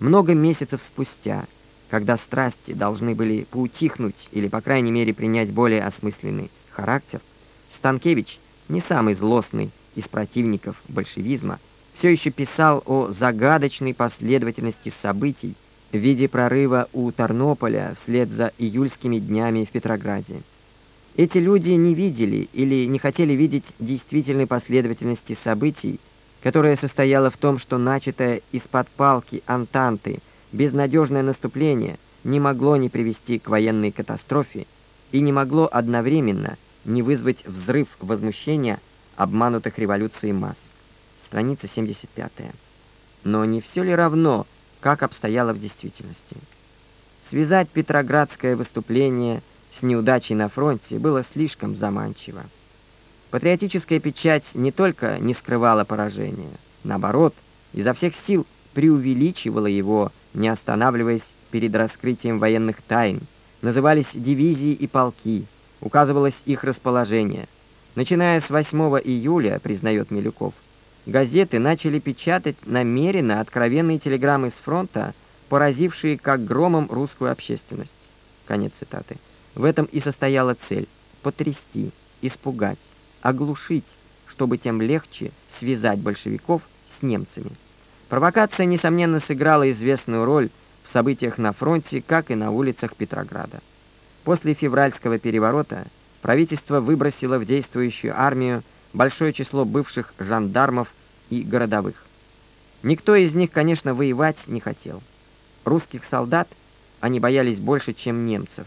Много месяцев спустя, когда страсти должны были поутихнуть или, по крайней мере, принять более осмысленный характер, Станкевич, не самый злостный из противников большевизма, все еще писал о загадочной последовательности событий в виде прорыва у Тарнополя вслед за июльскими днями в Петрограде. Эти люди не видели или не хотели видеть действительной последовательности событий, которая состояла в том, что начатое из-под палки Антанты безнадежное наступление не могло не привести к военной катастрофе и не могло одновременно не вызвать взрыв возмущения обманутых революцией масс. Страница 75. Но не все ли равно, как обстояло в действительности? Связать петроградское выступление с неудачей на фронте было слишком заманчиво. Патриотическая печать не только не скрывала поражения, наоборот, изо всех сил преувеличивала его, не останавливаясь перед раскрытием военных тайн, назывались дивизии и полки, указывалось их расположение. Начиная с 8 июля, признает Милюков, газеты начали печатать намеренно откровенные телеграммы с фронта, поразившие как громом русскую общественность. Конец цитаты. В этом и состояла цель — потрясти, испугать оглушить, чтобы тем легче связать большевиков с немцами. Провокация, несомненно, сыграла известную роль в событиях на фронте, как и на улицах Петрограда. После февральского переворота правительство выбросило в действующую армию большое число бывших жандармов и городовых. Никто из них, конечно, воевать не хотел. Русских солдат они боялись больше, чем немцев.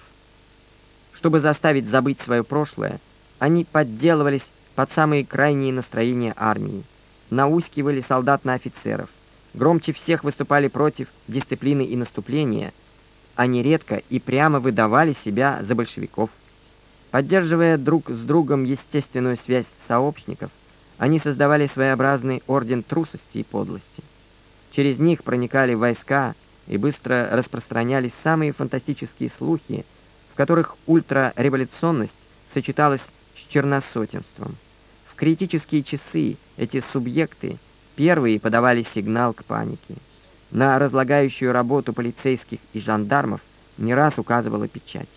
Чтобы заставить забыть свое прошлое, они подделывались под самые крайние настроения армии, наускивали солдат на офицеров, громче всех выступали против дисциплины и наступления, а нередко и прямо выдавали себя за большевиков. Поддерживая друг с другом естественную связь сообщников, они создавали своеобразный орден трусости и подлости. Через них проникали войска и быстро распространялись самые фантастические слухи, в которых ультрареволюционность сочеталась черносотенством. В критические часы эти субъекты первые подавали сигнал к панике. На разлагающую работу полицейских и жандармов не раз указывала печать.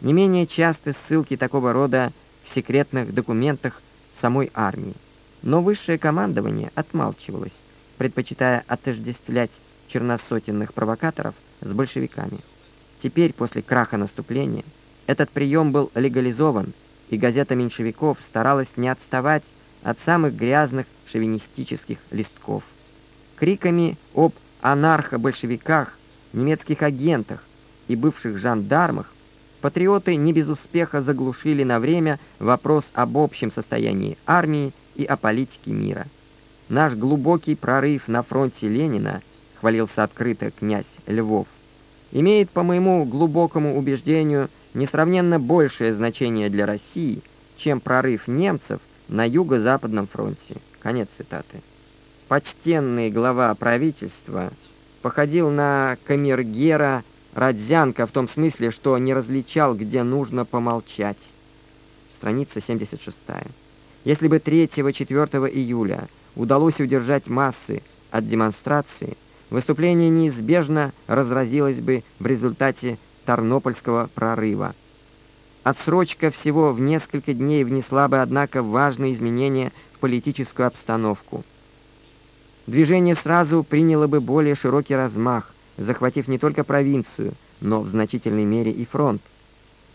Не менее часты ссылки такого рода в секретных документах самой армии. Но высшее командование отмалчивалось, предпочитая отождествлять черносотенных провокаторов с большевиками. Теперь, после краха наступления, этот прием был легализован и газета меньшевиков старалась не отставать от самых грязных шовинистических листков. Криками об анархо-большевиках, немецких агентах и бывших жандармах патриоты не без успеха заглушили на время вопрос об общем состоянии армии и о политике мира. Наш глубокий прорыв на фронте Ленина, хвалился открыто князь Львов, имеет, по моему глубокому убеждению, несравненно большее значение для России, чем прорыв немцев на юго-западном фронте. Конец цитаты. Почтенный глава правительства походил на камергера Радзянка в том смысле, что не различал, где нужно помолчать. Страница 76. Если бы 3-4 июля удалось удержать массы от демонстрации, выступление неизбежно разразилось бы в результате Тарнопольского прорыва. Отсрочка всего в несколько дней внесла бы, однако, важные изменения в политическую обстановку. Движение сразу приняло бы более широкий размах, захватив не только провинцию, но в значительной мере и фронт.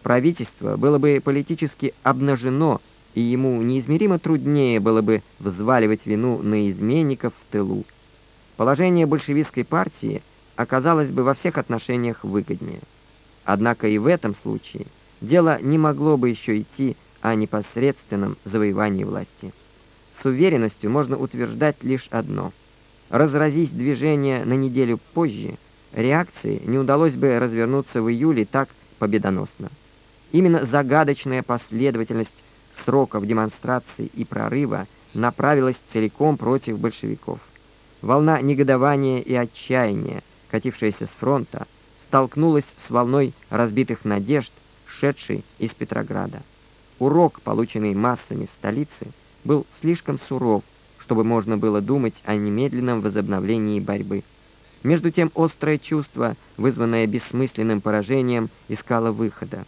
Правительство было бы политически обнажено, и ему неизмеримо труднее было бы взваливать вину на изменников в тылу. Положение большевистской партии оказалось бы во всех отношениях выгоднее. Однако и в этом случае дело не могло бы еще идти о непосредственном завоевании власти. С уверенностью можно утверждать лишь одно. Разразись движение на неделю позже, реакции не удалось бы развернуться в июле так победоносно. Именно загадочная последовательность сроков демонстрации и прорыва направилась целиком против большевиков. Волна негодования и отчаяния, катившаяся с фронта, столкнулась с волной разбитых надежд, шедшей из Петрограда. Урок, полученный массами в столице, был слишком суров, чтобы можно было думать о немедленном возобновлении борьбы. Между тем острое чувство, вызванное бессмысленным поражением, искало выхода.